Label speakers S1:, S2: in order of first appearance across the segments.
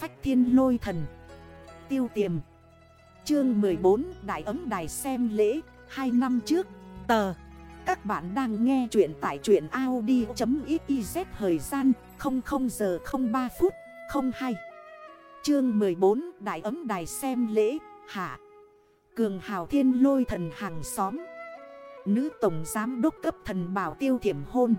S1: phách thiên lôi thần. Tiêu tiềm. Chương 14 Đại ấm đài xem lễ 2 năm trước. Tờ. Các bạn đang nghe chuyện tại chuyện Audi.xyz Thời gian 00 giờ 03 phút 02 Chương 14 Đại ấm đài xem lễ, Hạ. Cường hào thiên lôi thần hàng xóm. Nữ tổng giám đốc cấp thần bảo tiêu thiểm hôn.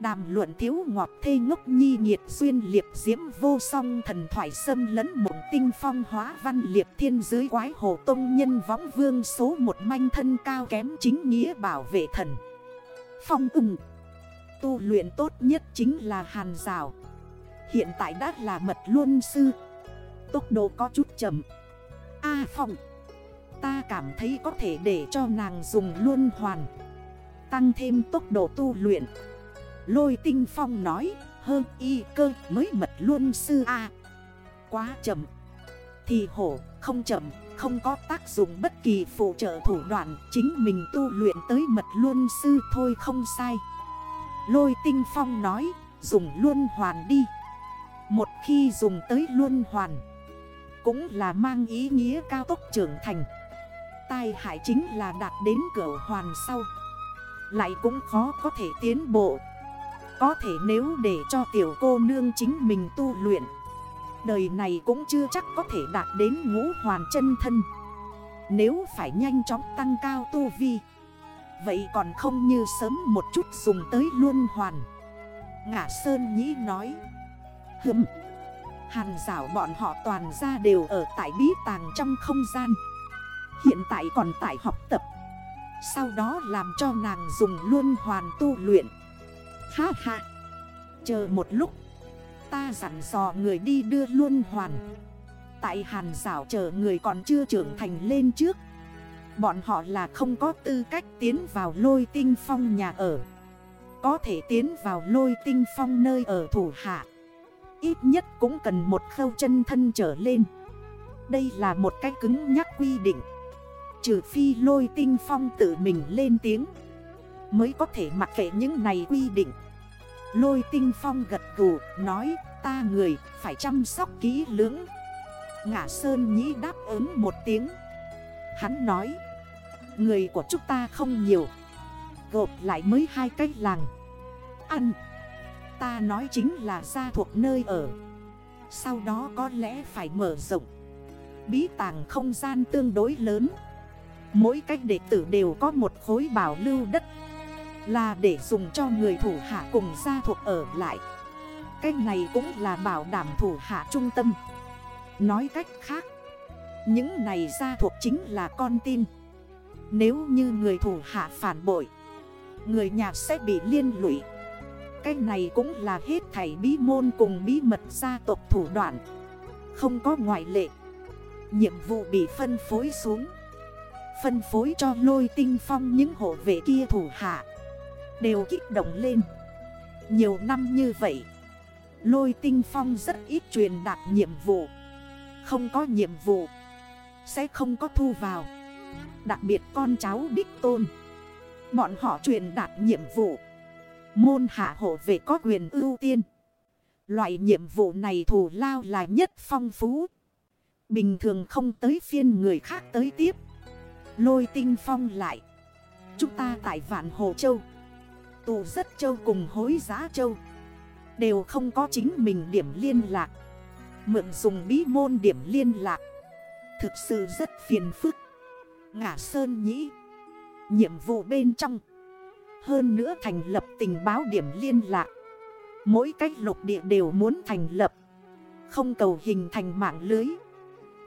S1: Đàm luận thiếu ngọt thê ngốc nhi nhiệt duyên liệp diễm vô song thần thoại sâm lẫn mộng tinh phong hóa văn liệp thiên dưới quái hồ tông nhân võng vương số một manh thân cao kém chính nghĩa bảo vệ thần. Phong ưng. Tu luyện tốt nhất chính là hàn rào. Hiện tại đã là mật luân sư. Tốc độ có chút chậm. A phong. Ta cảm thấy có thể để cho nàng dùng luôn hoàn. Tăng thêm tốc độ tu luyện. Lôi tinh phong nói Hơn y cơ, mới mật luôn sư A. Quá chậm. Thì hổ, không chậm, Không có tác dụng bất kỳ phụ trợ thủ đoạn, Chính mình tu luyện tới mật luôn sư thôi không sai. Lôi tinh phong nói, Dùng luôn hoàn đi. Một khi dùng tới luôn hoàn, Cũng là mang ý nghĩa cao tốc trưởng thành. Tai hại chính là đạt đến cửa hoàn sau. Lại cũng khó có thể tiến bộ có thể nếu để cho tiểu cô nương chính mình tu luyện, Đời này cũng chưa chắc có thể đạt đến ngũ hoàn chân thân. Nếu phải nhanh chóng tăng cao tu vi, Vậy còn không như sớm một chút dùng tới luôn hoàn. Ngã Sơn Nhĩ nói, Hừm. Hàn rảo bọn họ toàn ra đều ở tại bí tàng trong không gian. Hiện tại còn tại học tập. Sau đó làm cho nàng dùng luôn hoàn tu luyện. Ha ha. Chờ một lúc. Ta dặn dò người đi đưa luôn hoàn. Tại hàn rảo chờ người còn chưa trưởng thành lên trước. Bọn họ là không có tư cách tiến vào lôi tinh phong nhà ở. Có thể tiến vào lôi tinh phong nơi ở thủ hạ. Ít nhất cũng cần một khâu chân thân trở lên. Đây là một cái cứng nhắc quy định. Trừ phi lôi tinh phong tự mình lên tiếng. Mới có thể mặc kệ những này quy định. Lôi tinh phong gật gù, nói, ta người phải chăm sóc kỹ lưỡng. Ngã Sơn Nhĩ đáp ứng một tiếng. Hắn nói, Người của chúng ta không nhiều, Gộp lại mới hai cái làng. Ăn, Ta nói chính là gia thuộc nơi ở. Sau đó có lẽ phải mở rộng. Bí tàng không gian tương đối lớn. Mỗi cách đệ tử đều có một khối bảo lưu đất là để dùng cho người thủ hạ cùng gia thuộc ở lại. Cách này cũng là bảo đảm thủ hạ trung tâm. Nói cách khác, Những này gia thuộc chính là con tin. Nếu như người thủ hạ phản bội, Người nhà sẽ bị liên lụy. Cái này cũng là hết thảy bí môn cùng bí mật gia tộc thủ đoạn. Không có ngoại lệ. Nhiệm vụ bị phân phối xuống. Phân phối cho lôi tinh phong những hộ vệ kia thủ hạ. Đều kích động lên. Nhiều năm như vậy, Lôi tinh phong rất ít truyền đạt nhiệm vụ. Không có nhiệm vụ, Sẽ không có thu vào. Đặc biệt con cháu đích tôn, Bọn họ truyền đạt nhiệm vụ. Môn hạ hộ về có quyền ưu tiên. Loại nhiệm vụ này thủ lao là nhất phong phú. Bình thường không tới phiên người khác tới tiếp. Lôi tinh phong lại. Chúng ta tại Vạn Hồ Châu tù rất châu cùng hối giá châu. Đều không có chính mình điểm liên lạc. Mượn dùng bí môn điểm liên lạc. Thực sự rất phiền phức. Ngã Sơn nhĩ. Nhiệm vụ bên trong. Hơn nữa thành lập tình báo điểm liên lạc. Mỗi cách lục địa đều muốn thành lập. Không cầu hình thành mạng lưới.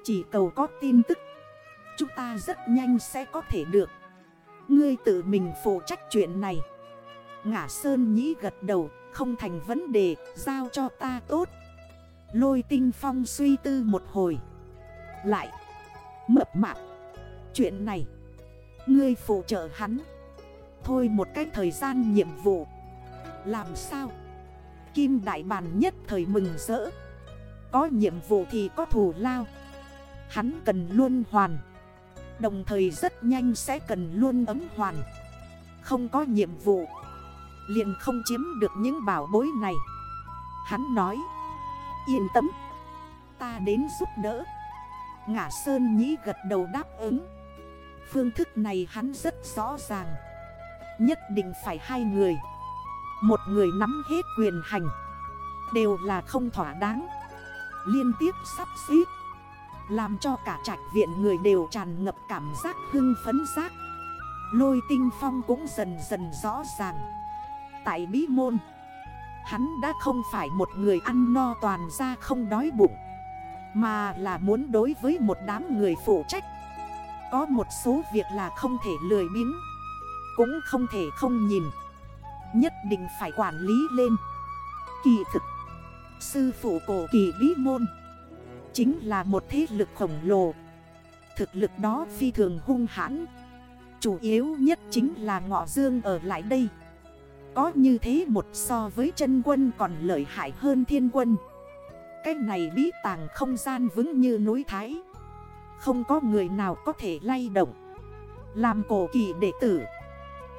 S1: Chỉ cầu có tin tức. Chúng ta rất nhanh sẽ có thể được. Ngươi tự mình phụ trách chuyện này. Ngã Sơn Nhĩ gật đầu, không thành vấn đề, giao cho ta tốt. Lôi tinh phong suy tư một hồi. Lại, mập mạp, chuyện này, ngươi phụ trợ hắn. Thôi một cách thời gian nhiệm vụ. Làm sao? Kim đại bàn nhất thời mừng rỡ. Có nhiệm vụ thì có thù lao. Hắn cần luôn hoàn. Đồng thời rất nhanh sẽ cần luôn ấm hoàn. Không có nhiệm vụ liền không chiếm được những bảo bối này. Hắn nói, Yên tâm, ta đến giúp đỡ. Ngã Sơn Nhĩ gật đầu đáp ứng. Phương thức này hắn rất rõ ràng. Nhất định phải hai người. Một người nắm hết quyền hành. Đều là không thỏa đáng. Liên tiếp sắp xếp. Làm cho cả trạch viện người đều tràn ngập cảm giác hưng phấn giác. Lôi tinh phong cũng dần dần rõ ràng. Tại bí môn. Hắn đã không phải một người ăn no toàn ra không đói bụng, Mà là muốn đối với một đám người phụ trách. Có một số việc là không thể lười biếng, Cũng không thể không nhìn. Nhất định phải quản lý lên. Kỳ thực, Sư phụ cổ kỳ bí môn Chính là một thế lực khổng lồ. Thực lực đó phi thường hung hãn, Chủ yếu nhất chính là ngọ dương ở lại đây. Có như thế một so với chân quân còn lợi hại hơn thiên quân. Cái này bí tàng không gian vững như núi Thái. Không có người nào có thể lay động. Làm cổ kỳ đệ tử.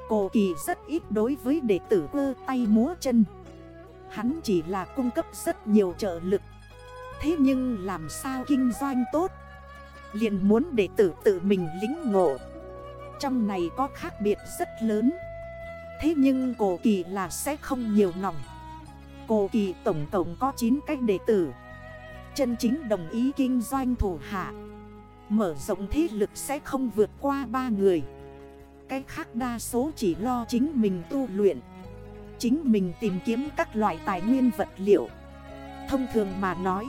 S1: Cổ kỳ rất ít đối với đệ tử cơ tay múa chân. Hắn chỉ là cung cấp rất nhiều trợ lực. Thế nhưng làm sao kinh doanh tốt? Liền muốn đệ tử tự mình lính ngộ. Trong này có khác biệt rất lớn. Thế nhưng cổ kỳ là sẽ không nhiều nòng Cổ kỳ tổng tổng có 9 cách đệ tử. Chân chính đồng ý kinh doanh thủ hạ. Mở rộng thế lực sẽ không vượt qua ba người. Cái khác đa số chỉ lo chính mình tu luyện. Chính mình tìm kiếm các loại tài nguyên vật liệu. Thông thường mà nói,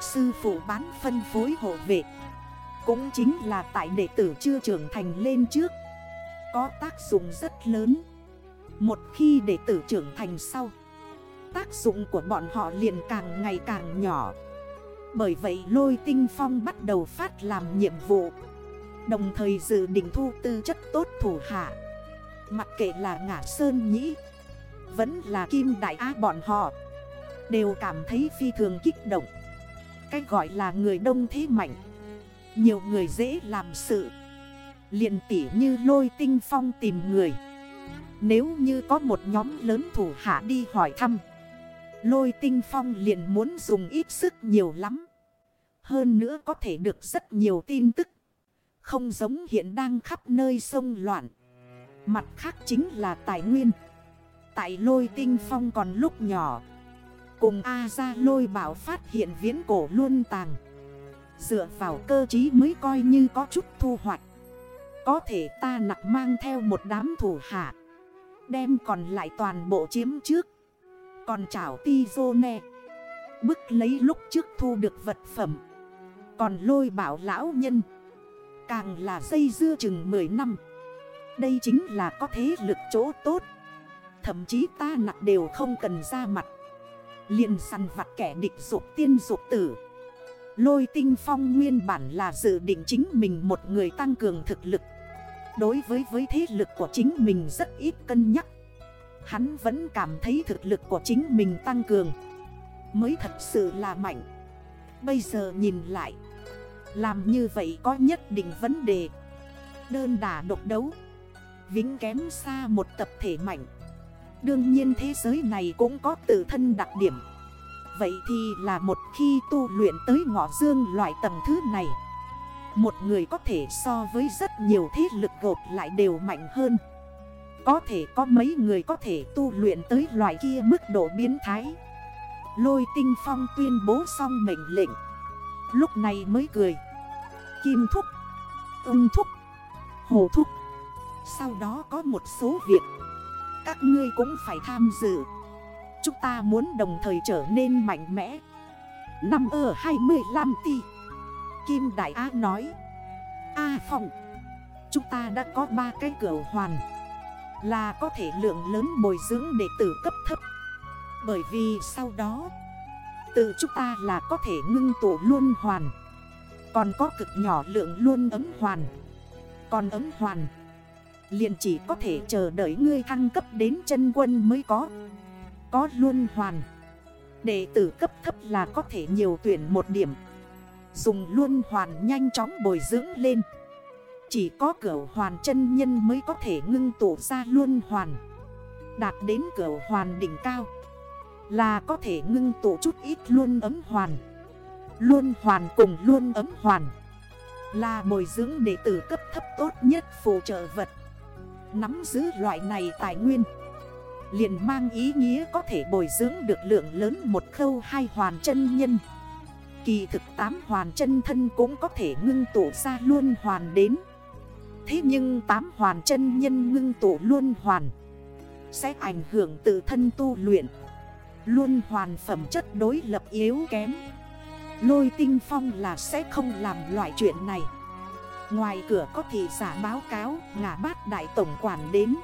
S1: Sư phụ bán phân phối hộ vệ Cũng chính là tại đệ tử chưa trưởng thành lên trước. Có tác dụng rất lớn. Một khi đệ tử trưởng thành sau, Tác dụng của bọn họ liền càng ngày càng nhỏ. Bởi vậy lôi tinh phong bắt đầu phát làm nhiệm vụ, Đồng thời dự định thu tư chất tốt thủ hạ. Mặc kệ là ngả sơn nhĩ, Vẫn là kim đại á bọn họ, Đều cảm thấy phi thường kích động. Cách gọi là người đông thế mạnh, Nhiều người dễ làm sự liền tỉ như lôi tinh phong tìm người. Nếu như có một nhóm lớn thủ hạ đi hỏi thăm, Lôi tinh phong liền muốn dùng ít sức nhiều lắm. Hơn nữa có thể được rất nhiều tin tức. Không giống hiện đang khắp nơi sông loạn. Mặt khác chính là tài nguyên. Tại lôi tinh phong còn lúc nhỏ, Cùng A ra lôi bảo phát hiện viễn cổ luôn tàng. Dựa vào cơ trí mới coi như có chút thu hoạch. Có thể ta nặng mang theo một đám thủ hạ, Đem còn lại toàn bộ chiếm trước. Còn chảo ti vô nè Bức lấy lúc trước thu được vật phẩm, Còn lôi bảo lão nhân, Càng là dây dưa chừng 10 năm. Đây chính là có thế lực chỗ tốt, Thậm chí ta nặng đều không cần ra mặt. Liền săn vặt kẻ địch dục tiên dục tử. Lôi tinh phong nguyên bản là dự định chính mình một người tăng cường thực lực. Đối với với thế lực của chính mình rất ít cân nhắc. Hắn vẫn cảm thấy thực lực của chính mình tăng cường. Mới thật sự là mạnh. Bây giờ nhìn lại. Làm như vậy có nhất định vấn đề. Đơn đà độc đấu. Vĩnh kém xa một tập thể mạnh. Đương nhiên thế giới này cũng có tự thân đặc điểm. Vậy thì là một khi tu luyện tới ngõ dương loại tầng thứ này một người có thể so với rất nhiều thế lực gộp lại đều mạnh hơn. Có thể có mấy người có thể tu luyện tới loại kia mức độ biến thái. Lôi tinh phong tuyên bố xong mệnh lệnh. Lúc này mới cười. Kim thúc Ung thúc, Hồ thúc. Sau đó có một số việc. Các ngươi cũng phải tham dự. Chúng ta muốn đồng thời trở nên mạnh mẽ. Năm ở 25 tỷ Kim Đại Á nói. A à, Phong Chúng ta đã có ba cái cửa hoàn. Là có thể lượng lớn bồi dưỡng đệ tử cấp thấp. Bởi vì sau đó Tự chúng ta là có thể ngưng tụ luôn hoàn. Còn có cực nhỏ lượng luôn ấm hoàn. Còn ấm hoàn liền chỉ có thể chờ đợi ngươi thăng cấp đến chân quân mới có. Có luôn hoàn. Đệ tử cấp thấp là có thể nhiều tuyển một điểm. Dùng luôn hoàn nhanh chóng bồi dưỡng lên. Chỉ có cửa hoàn chân nhân mới có thể ngưng tụ ra luôn hoàn. Đạt đến cửa hoàn đỉnh cao. Là có thể ngưng tụ chút ít luôn ấm hoàn. Luôn hoàn cùng luôn ấm hoàn. Là bồi dưỡng đệ tử cấp thấp tốt nhất phù trợ vật. Nắm giữ loại này tài nguyên. Liền mang ý nghĩa có thể bồi dưỡng được lượng lớn một khâu hai hoàn chân nhân. Kỳ thực tám hoàn chân thân cũng có thể ngưng tụ ra luôn hoàn đến. Thế nhưng tám hoàn chân nhân ngưng tụ luôn hoàn, Sẽ ảnh hưởng tự thân tu luyện. Luôn hoàn phẩm chất đối lập yếu kém. Lôi tinh phong là sẽ không làm loại chuyện này. Ngoài cửa có thị giả báo cáo, ngả bát đại tổng quản đến.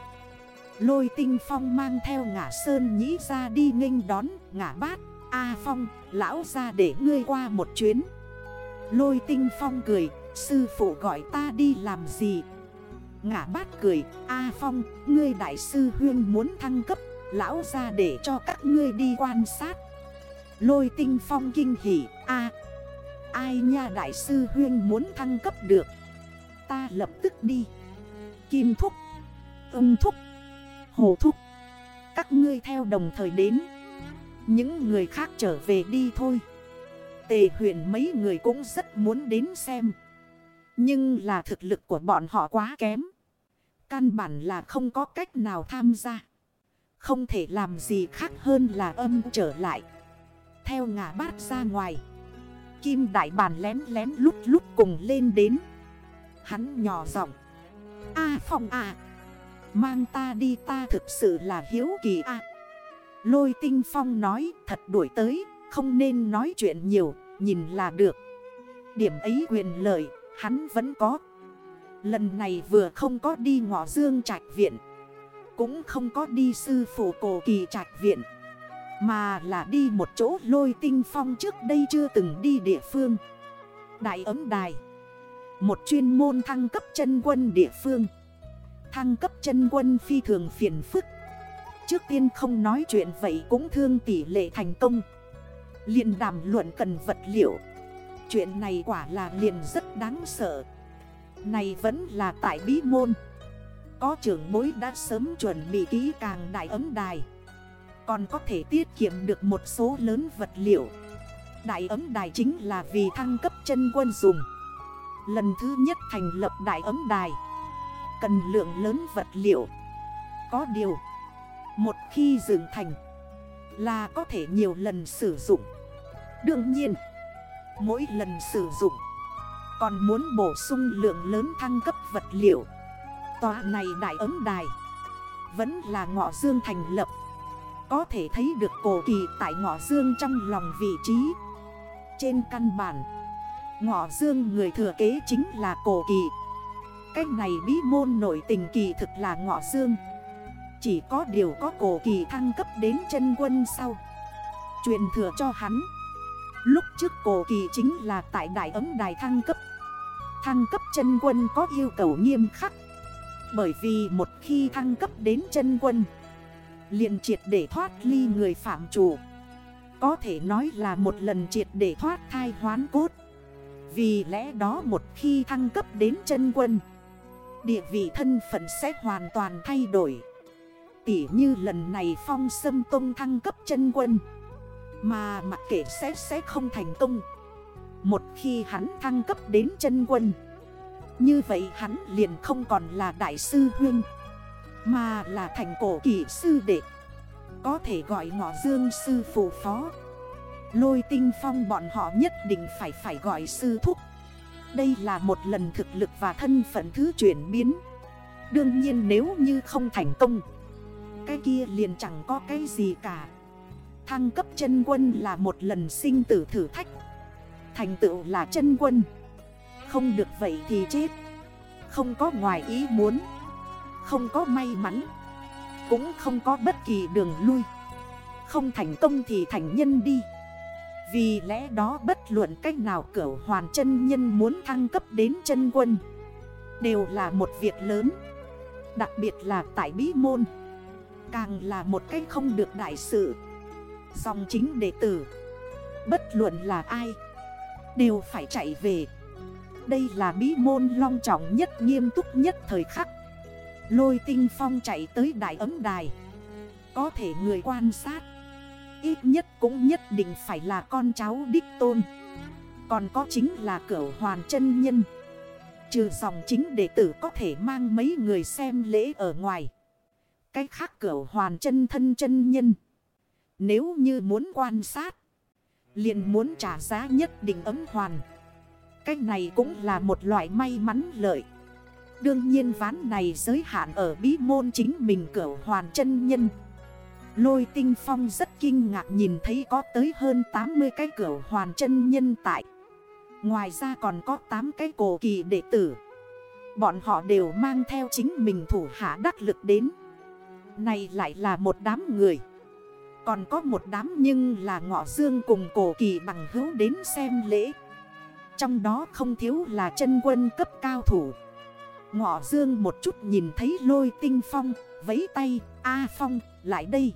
S1: Lôi tinh phong mang theo ngả sơn nhĩ ra đi nghênh đón ngả bát A phong, lão ra để ngươi qua một chuyến. Lôi tinh phong cười, Sư phụ gọi ta đi làm gì? Ngã bát cười, A phong, ngươi đại sư huyên muốn thăng cấp, Lão ra để cho các ngươi đi quan sát. Lôi tinh phong kinh hỉ, A, Ai nha đại sư huyên muốn thăng cấp được? Ta lập tức đi. Kim thúc, Ưng thúc, Hồ thúc, Các ngươi theo đồng thời đến. Những người khác trở về đi thôi. Tề huyện mấy người cũng rất muốn đến xem. Nhưng là thực lực của bọn họ quá kém. Căn bản là không có cách nào tham gia. Không thể làm gì khác hơn là âm trở lại. Theo ngã bát ra ngoài. Kim đại bàn lén lén lúc lúc cùng lên đến. Hắn nhỏ giọng. A phong à. Mang ta đi ta thực sự là hiếu kỳ a Lôi tinh phong nói, thật đuổi tới, Không nên nói chuyện nhiều, Nhìn là được. Điểm ấy quyền lợi, Hắn vẫn có. Lần này vừa không có đi ngõ dương trạch viện, Cũng không có đi sư phụ cổ kỳ trạch viện, Mà là đi một chỗ lôi tinh phong trước đây chưa từng đi địa phương. Đại ấm đài, Một chuyên môn thăng cấp chân quân địa phương. Thăng cấp chân quân phi thường phiền phức Trước tiên không nói chuyện vậy cũng thương tỷ lệ thành công. Liền đàm luận cần vật liệu. Chuyện này quả là liền rất đáng sợ. Này vẫn là tại bí môn. Có trưởng bối đã sớm chuẩn bị kỹ càng đại ấm đài. Còn có thể tiết kiệm được một số lớn vật liệu. Đại ấm đài chính là vì thăng cấp chân quân dùng. Lần thứ nhất thành lập đại ấm đài. Cần lượng lớn vật liệu. Có điều một khi dựng thành Là có thể nhiều lần sử dụng. Đương nhiên, Mỗi lần sử dụng Còn muốn bổ sung lượng lớn thăng cấp vật liệu. Tòa này đại ấm đài Vẫn là ngọ dương thành lập. Có thể thấy được cổ kỳ tại ngọ dương trong lòng vị trí. Trên căn bản, Ngọ dương người thừa kế chính là cổ kỳ. Cách này bí môn nổi tình kỳ thực là ngọ dương. Chỉ có điều có cổ kỳ thăng cấp đến chân quân sau. Truyền thừa cho hắn. Lúc trước cổ kỳ chính là tại đại ấm đài thăng cấp. Thăng cấp chân quân có yêu cầu nghiêm khắc. Bởi vì một khi thăng cấp đến chân quân, liền triệt để thoát ly người phạm chủ. Có thể nói là một lần triệt để thoát thai hoán cốt. Vì lẽ đó một khi thăng cấp đến chân quân, Địa vị thân phận sẽ hoàn toàn thay đổi. Tỉ như lần này phong sâm tông thăng cấp chân quân. Mà mặc kệ sẽ sẽ không thành công. Một khi hắn thăng cấp đến chân quân, Như vậy hắn liền không còn là đại sư huyên, Mà là thành cổ kỷ sư đệ. Có thể gọi ngọ dương sư phụ phó. Lôi tinh phong bọn họ nhất định phải phải gọi sư thúc. Đây là một lần thực lực và thân phận thứ chuyển biến. Đương nhiên nếu như không thành công cái kia liền chẳng có cái gì cả. Thăng cấp chân quân là một lần sinh tử thử thách. Thành tựu là chân quân. Không được vậy thì chết. Không có ngoài ý muốn. Không có may mắn. Cũng không có bất kỳ đường lui. Không thành công thì thành nhân đi. Vì lẽ đó bất luận cách nào cửu hoàn chân nhân muốn thăng cấp đến chân quân Đều là một việc lớn. Đặc biệt là tại bí môn. Càng là một cách không được đại sự. Dòng chính đệ tử, Bất luận là ai, Đều phải chạy về. Đây là bí môn long trọng nhất, nghiêm túc nhất thời khắc. Lôi tinh phong chạy tới đại ấm đài. Có thể người quan sát, ít nhất cũng nhất định phải là con cháu đích tôn. Còn có chính là cửu hoàn chân nhân. Trừ dòng chính đệ tử có thể mang mấy người xem lễ ở ngoài cái khác cửu hoàn chân thân chân nhân. Nếu như muốn quan sát, liền muốn trả giá nhất định ấm hoàn. Cách này cũng là một loại may mắn lợi. Đương nhiên ván này giới hạn ở bí môn chính mình cửu hoàn chân nhân. Lôi tinh phong rất kinh ngạc nhìn thấy có tới hơn 80 cái cửu hoàn chân nhân tại. Ngoài ra còn có 8 cái cổ kỳ đệ tử. Bọn họ đều mang theo chính mình thủ hạ đắc lực đến. Này lại là một đám người. Còn có một đám nhưng là ngọ dương cùng cổ kỳ bằng hữu đến xem lễ. Trong đó không thiếu là chân quân cấp cao thủ. Ngọ dương một chút nhìn thấy lôi tinh phong Vấy tay, A Phong, lại đây.